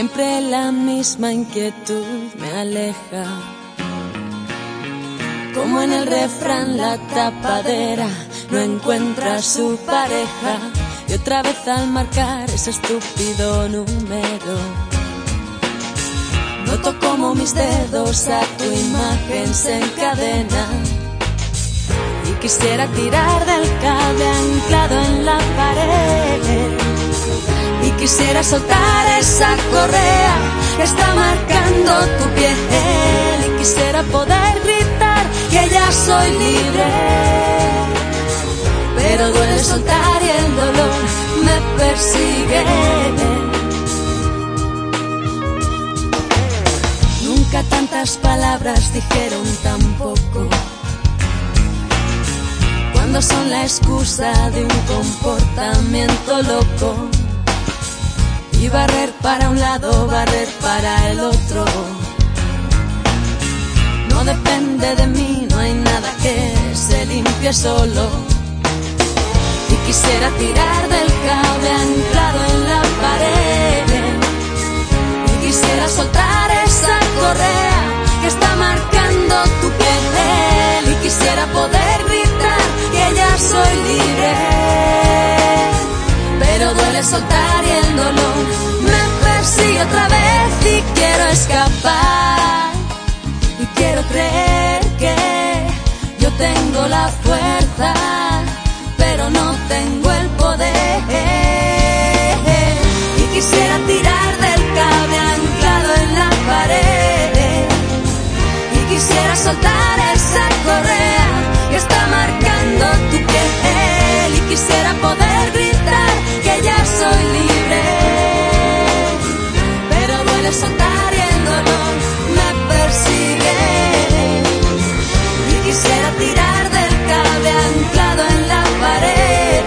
Siempre la misma inquietud me aleja. Como en el refrán la tapadera no encuentra su pareja. Y otra vez al marcar ese estúpido número. Noto como mis dedos a tu imagen se encadenan. Y quisiera tirar del cable anclado en la pared. Quisiera soltar esa correa que está marcando tu piel. Y quisiera poder gritar que ya soy libre. Pero duele soltar y el dolor me persigue. Nunca tantas palabras dijeron tan poco. Cuando son la excusa de un comportamiento loco. Y barrer para un lado, barrer para el otro. No depende de mí, no hay nada que se limpie solo. Y quisiera tirar del cable anclado en la pared. Y quisiera soltar esa correa que está marcando tu piel. Y quisiera poder gritar que ya soy Soltar y el dolor me persigue otra vez y quiero escapar. Y quiero creer que yo tengo la fuerza, pero no tengo el poder. Y quisiera tirar del cable anclado en la pared. Y quisiera soltar esa correa que está marcando quisiera tirar del cable anclado en la pared.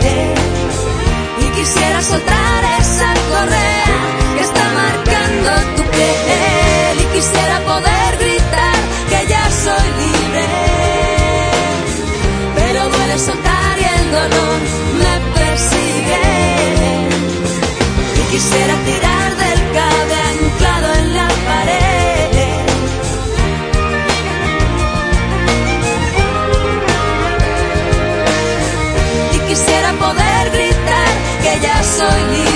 Y quisiera soltar esa correa que está marcando tu piel. Y quisiera poder gritar que ya soy libre. Pero duele soltar y el dolor me persigue. Y quisiera tirar soy libre.